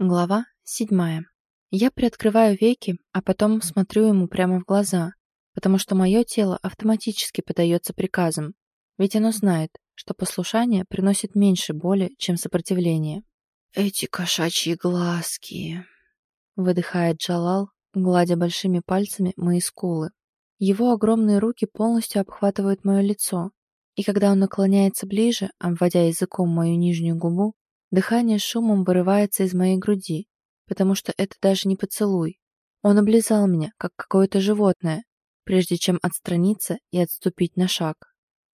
Глава седьмая. Я приоткрываю веки, а потом смотрю ему прямо в глаза, потому что мое тело автоматически подается приказам, ведь оно знает, что послушание приносит меньше боли, чем сопротивление. «Эти кошачьи глазки!» выдыхает Джалал, гладя большими пальцами мои скулы. Его огромные руки полностью обхватывают мое лицо, и когда он наклоняется ближе, обводя языком мою нижнюю губу, Дыхание шумом вырывается из моей груди, потому что это даже не поцелуй. Он облизал меня, как какое-то животное, прежде чем отстраниться и отступить на шаг.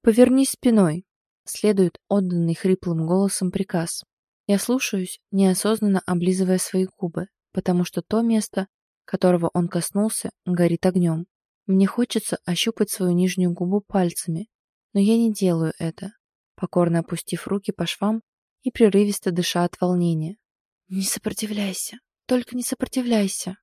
«Повернись спиной!» Следует отданный хриплым голосом приказ. Я слушаюсь, неосознанно облизывая свои губы, потому что то место, которого он коснулся, горит огнем. Мне хочется ощупать свою нижнюю губу пальцами, но я не делаю это. Покорно опустив руки по швам, и прерывисто дыша от волнения. «Не сопротивляйся, только не сопротивляйся»,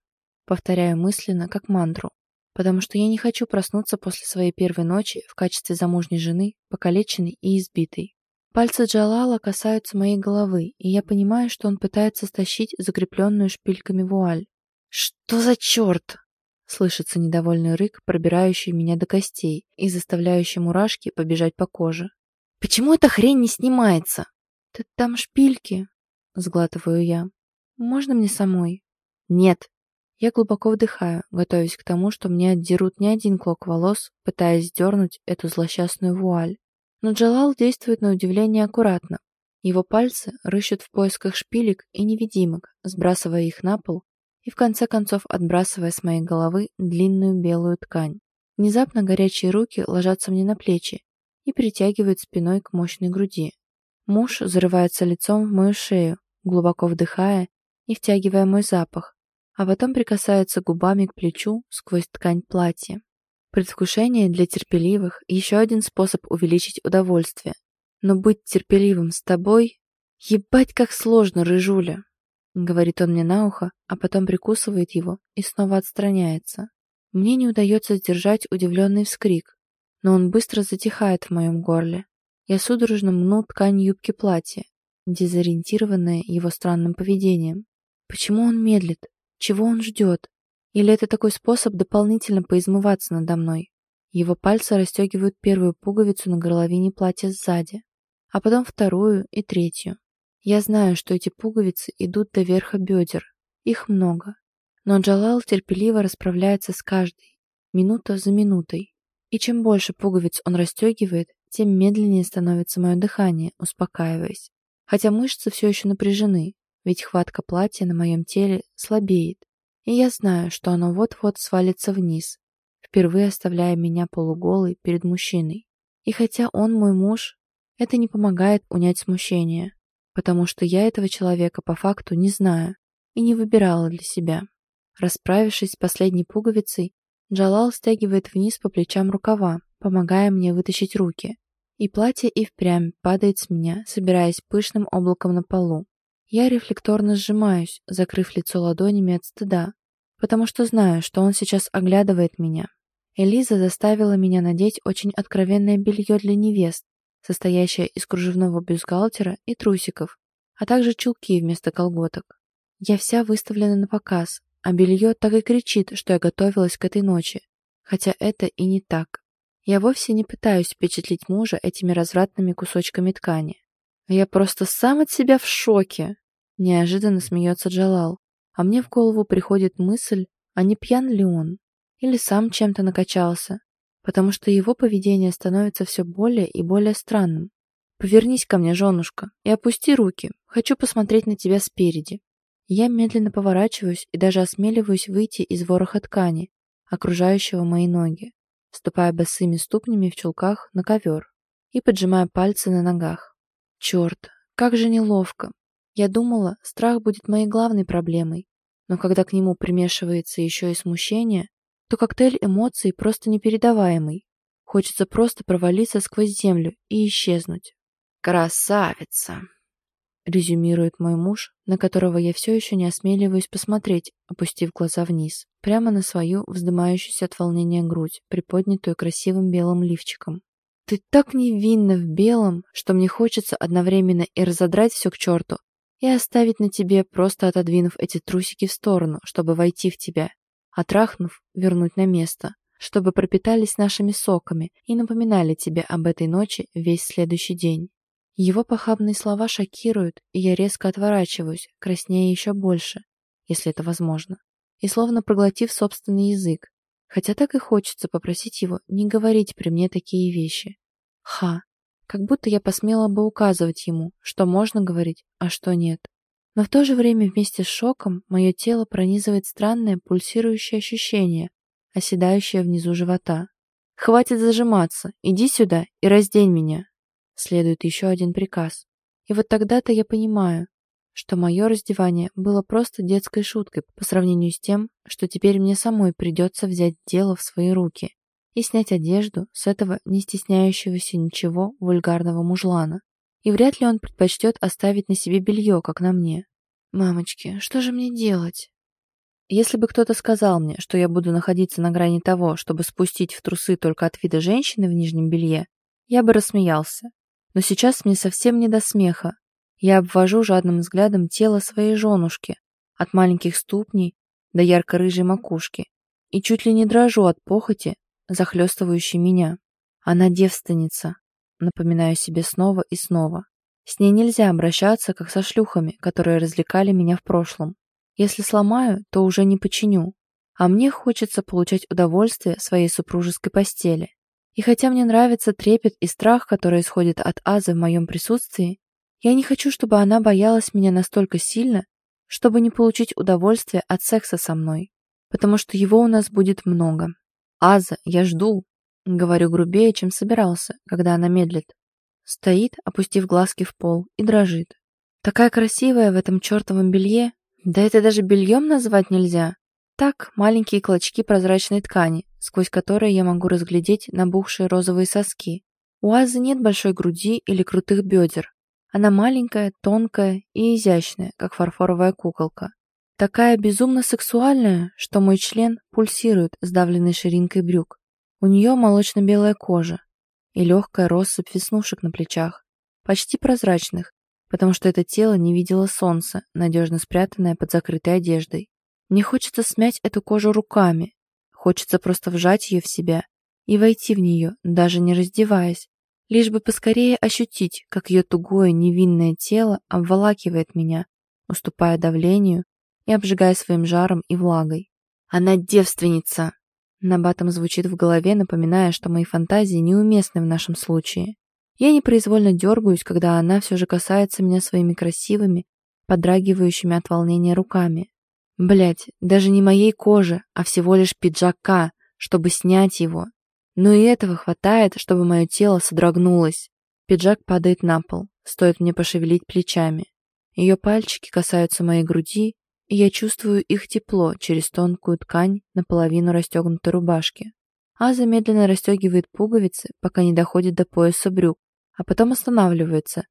повторяю мысленно, как мантру, потому что я не хочу проснуться после своей первой ночи в качестве замужней жены, покалеченной и избитой. Пальцы Джалала касаются моей головы, и я понимаю, что он пытается стащить закрепленную шпильками вуаль. «Что за черт?» Слышится недовольный рык, пробирающий меня до костей и заставляющий мурашки побежать по коже. «Почему эта хрень не снимается?» «Ты там шпильки?» — сглатываю я. «Можно мне самой?» «Нет». Я глубоко вдыхаю, готовясь к тому, что мне отдерут не один клок волос, пытаясь сдернуть эту злосчастную вуаль. Но Джалал действует на удивление аккуратно. Его пальцы рыщут в поисках шпилек и невидимок, сбрасывая их на пол и в конце концов отбрасывая с моей головы длинную белую ткань. Внезапно горячие руки ложатся мне на плечи и притягивают спиной к мощной груди, Муж зарывается лицом в мою шею, глубоко вдыхая и втягивая мой запах, а потом прикасается губами к плечу сквозь ткань платья. Предвкушение для терпеливых – еще один способ увеличить удовольствие. Но быть терпеливым с тобой – ебать как сложно, рыжуля, говорит он мне на ухо, а потом прикусывает его и снова отстраняется. Мне не удается сдержать удивленный вскрик, но он быстро затихает в моем горле. Я судорожно мну ткань юбки платья, дезориентированная его странным поведением. Почему он медлит? Чего он ждет? Или это такой способ дополнительно поизмываться надо мной? Его пальцы расстегивают первую пуговицу на горловине платья сзади, а потом вторую и третью. Я знаю, что эти пуговицы идут до верха бедер. Их много. Но Джалал терпеливо расправляется с каждой, минута за минутой. И чем больше пуговиц он расстегивает, тем медленнее становится мое дыхание, успокаиваясь. Хотя мышцы все еще напряжены, ведь хватка платья на моем теле слабеет. И я знаю, что оно вот-вот свалится вниз, впервые оставляя меня полуголой перед мужчиной. И хотя он мой муж, это не помогает унять смущение, потому что я этого человека по факту не знаю и не выбирала для себя. Расправившись с последней пуговицей, Джалал стягивает вниз по плечам рукава, помогая мне вытащить руки. И платье и впрямь падает с меня, собираясь пышным облаком на полу. Я рефлекторно сжимаюсь, закрыв лицо ладонями от стыда, потому что знаю, что он сейчас оглядывает меня. Элиза заставила меня надеть очень откровенное белье для невест, состоящее из кружевного бюстгальтера и трусиков, а также чулки вместо колготок. Я вся выставлена на показ, а белье так и кричит, что я готовилась к этой ночи, хотя это и не так. Я вовсе не пытаюсь впечатлить мужа этими развратными кусочками ткани. Я просто сам от себя в шоке. Неожиданно смеется Джалал. А мне в голову приходит мысль, а не пьян ли он? Или сам чем-то накачался? Потому что его поведение становится все более и более странным. Повернись ко мне, женушка, и опусти руки. Хочу посмотреть на тебя спереди. Я медленно поворачиваюсь и даже осмеливаюсь выйти из вороха ткани, окружающего мои ноги ступая босыми ступнями в чулках на ковер и поджимая пальцы на ногах. Черт, как же неловко. Я думала, страх будет моей главной проблемой, но когда к нему примешивается еще и смущение, то коктейль эмоций просто непередаваемый. Хочется просто провалиться сквозь землю и исчезнуть. «Красавица!» Резюмирует мой муж, на которого я все еще не осмеливаюсь посмотреть, опустив глаза вниз, прямо на свою вздымающуюся от волнения грудь, приподнятую красивым белым лифчиком. Ты так невинна в белом, что мне хочется одновременно и разодрать все к черту, и оставить на тебе, просто отодвинув эти трусики в сторону, чтобы войти в тебя, а трахнув, вернуть на место, чтобы пропитались нашими соками и напоминали тебе об этой ночи весь следующий день. Его похабные слова шокируют, и я резко отворачиваюсь, краснея еще больше, если это возможно, и словно проглотив собственный язык, хотя так и хочется попросить его не говорить при мне такие вещи. Ха, как будто я посмела бы указывать ему, что можно говорить, а что нет. Но в то же время вместе с шоком мое тело пронизывает странное пульсирующее ощущение, оседающее внизу живота. «Хватит зажиматься, иди сюда и раздень меня!» Следует еще один приказ. И вот тогда-то я понимаю, что мое раздевание было просто детской шуткой по сравнению с тем, что теперь мне самой придется взять дело в свои руки и снять одежду с этого не стесняющегося ничего вульгарного мужлана. И вряд ли он предпочтет оставить на себе белье, как на мне. Мамочки, что же мне делать? Если бы кто-то сказал мне, что я буду находиться на грани того, чтобы спустить в трусы только от вида женщины в нижнем белье, я бы рассмеялся. Но сейчас мне совсем не до смеха, я обвожу жадным взглядом тело своей женушки, от маленьких ступней до ярко-рыжей макушки, и чуть ли не дрожу от похоти, захлестывающей меня. Она девственница, напоминаю себе снова и снова. С ней нельзя обращаться, как со шлюхами, которые развлекали меня в прошлом. Если сломаю, то уже не починю. А мне хочется получать удовольствие своей супружеской постели. И хотя мне нравится трепет и страх, который исходит от Азы в моем присутствии, я не хочу, чтобы она боялась меня настолько сильно, чтобы не получить удовольствие от секса со мной, потому что его у нас будет много. Аза, я жду, говорю грубее, чем собирался, когда она медлит. Стоит, опустив глазки в пол, и дрожит. Такая красивая в этом чертовом белье. Да это даже бельем назвать нельзя. Так, маленькие клочки прозрачной ткани, сквозь которые я могу разглядеть набухшие розовые соски. У Азы нет большой груди или крутых бедер, она маленькая, тонкая и изящная, как фарфоровая куколка. Такая безумно сексуальная, что мой член пульсирует сдавленной ширинкой брюк. У нее молочно-белая кожа и легкая россыпь веснушек на плечах, почти прозрачных, потому что это тело не видело солнца, надежно спрятанное под закрытой одеждой. Мне хочется смять эту кожу руками, хочется просто вжать ее в себя и войти в нее, даже не раздеваясь, лишь бы поскорее ощутить, как ее тугое невинное тело обволакивает меня, уступая давлению и обжигая своим жаром и влагой. «Она девственница!» Набатом звучит в голове, напоминая, что мои фантазии неуместны в нашем случае. Я непроизвольно дергаюсь, когда она все же касается меня своими красивыми, подрагивающими от волнения руками. Блять, даже не моей кожи, а всего лишь пиджака, чтобы снять его но и этого хватает, чтобы мое тело содрогнулось. Пиджак падает на пол, стоит мне пошевелить плечами. Ее пальчики касаются моей груди, и я чувствую их тепло через тонкую ткань наполовину расстегнутой рубашки. Аза медленно расстегивает пуговицы, пока не доходит до пояса брюк, а потом останавливается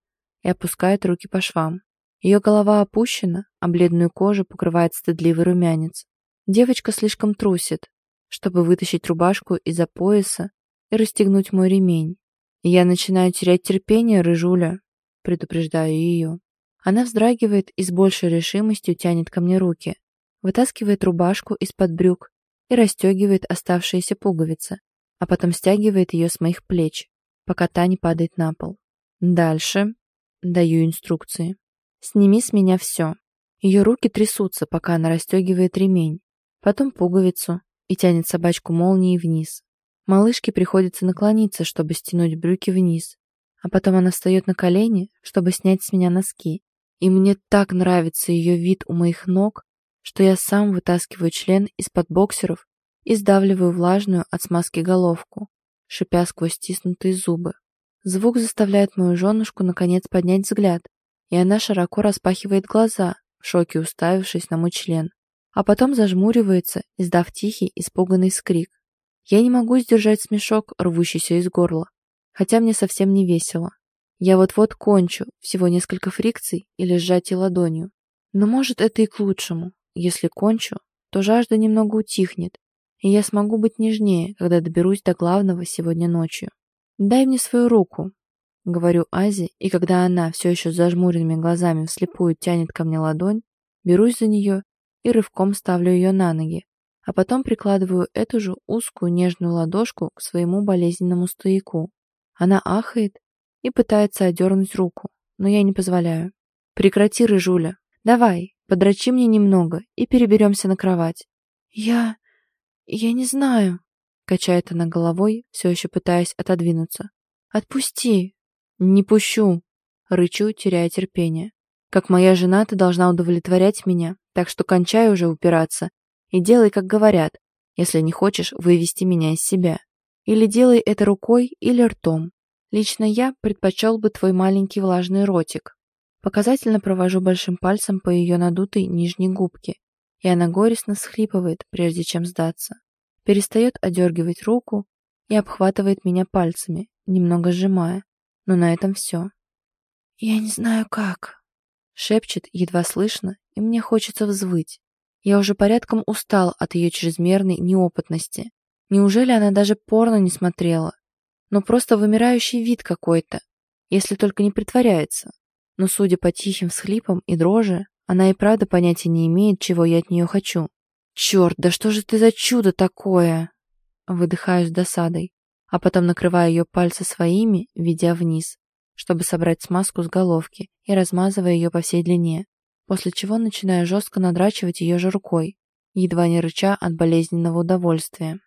и опускает руки по швам. Ее голова опущена, а бледную кожу покрывает стыдливый румянец. Девочка слишком трусит, чтобы вытащить рубашку из-за пояса и расстегнуть мой ремень. Я начинаю терять терпение, рыжуля, предупреждаю ее. Она вздрагивает и с большей решимостью тянет ко мне руки, вытаскивает рубашку из-под брюк и расстегивает оставшиеся пуговицы, а потом стягивает ее с моих плеч, пока та не падает на пол. Дальше даю инструкции. Сними с меня все. Ее руки трясутся, пока она расстегивает ремень, потом пуговицу, и тянет собачку молнией вниз. Малышке приходится наклониться, чтобы стянуть брюки вниз, а потом она встает на колени, чтобы снять с меня носки. И мне так нравится ее вид у моих ног, что я сам вытаскиваю член из-под боксеров и сдавливаю влажную от смазки головку, шипя сквозь стиснутые зубы. Звук заставляет мою женушку наконец поднять взгляд, и она широко распахивает глаза, в шоке уставившись на мой член а потом зажмуривается, издав тихий, испуганный скрик. Я не могу сдержать смешок, рвущийся из горла, хотя мне совсем не весело. Я вот-вот кончу, всего несколько фрикций или сжатий ладонью. Но может это и к лучшему. Если кончу, то жажда немного утихнет, и я смогу быть нежнее, когда доберусь до главного сегодня ночью. «Дай мне свою руку», Говорю Азе, и когда она все еще с зажмуренными глазами вслепую тянет ко мне ладонь, берусь за нее и рывком ставлю ее на ноги, а потом прикладываю эту же узкую нежную ладошку к своему болезненному стояку. Она ахает и пытается одернуть руку, но я не позволяю. «Прекрати, рыжуля. Давай, подрачи мне немного и переберемся на кровать». «Я... я не знаю», — качает она головой, все еще пытаясь отодвинуться. «Отпусти». «Не пущу», — рычу, теряя терпение. «Как моя жена, ты должна удовлетворять меня, так что кончай уже упираться и делай, как говорят, если не хочешь вывести меня из себя. Или делай это рукой или ртом. Лично я предпочел бы твой маленький влажный ротик. Показательно провожу большим пальцем по ее надутой нижней губке, и она горестно схлипывает, прежде чем сдаться. Перестает одергивать руку и обхватывает меня пальцами, немного сжимая но на этом все. «Я не знаю как», — шепчет едва слышно, и мне хочется взвыть. Я уже порядком устал от ее чрезмерной неопытности. Неужели она даже порно не смотрела? Но просто вымирающий вид какой-то, если только не притворяется. Но судя по тихим всхлипам и дрожи, она и правда понятия не имеет, чего я от нее хочу. «Черт, да что же ты за чудо такое?» Выдыхаю с досадой а потом накрываю ее пальцы своими, ведя вниз, чтобы собрать смазку с головки и размазывая ее по всей длине, после чего начинаю жестко надрачивать ее же рукой, едва не рыча от болезненного удовольствия.